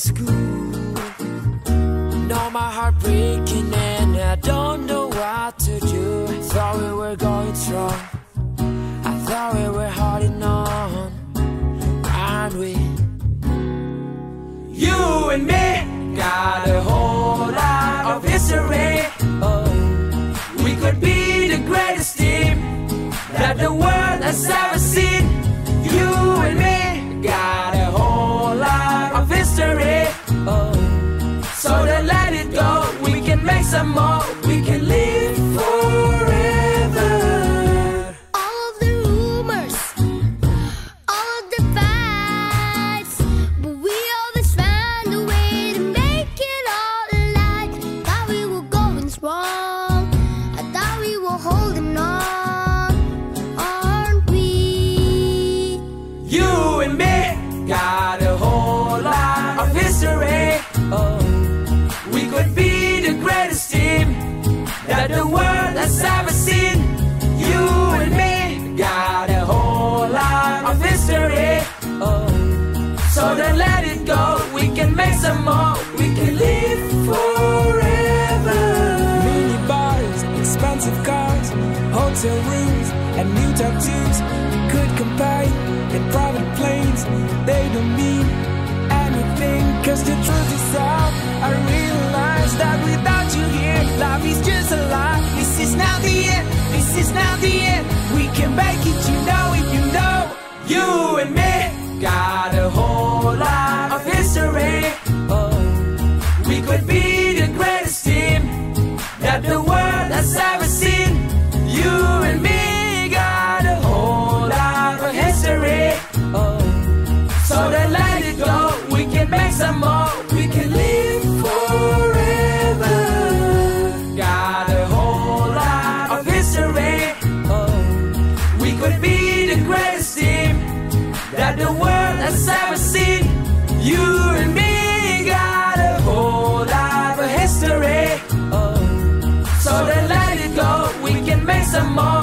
school. Now my heart breaking and I don't know what to do. Thought we were going strong. I thought we were holding on, aren't we? You and me got a whole lot of history. Oh, we could be the greatest team that the world Oh, so then let it go. We can make some more. We can history. Oh, so then let it go. We can make some more. We can live forever. Mini bars, expensive cars, hotel rooms, and new tattoos. We Could combine in private planes. They don't mean the world has ever seen. You and me got a whole lot of history. Oh, so then let it go. We can make some more.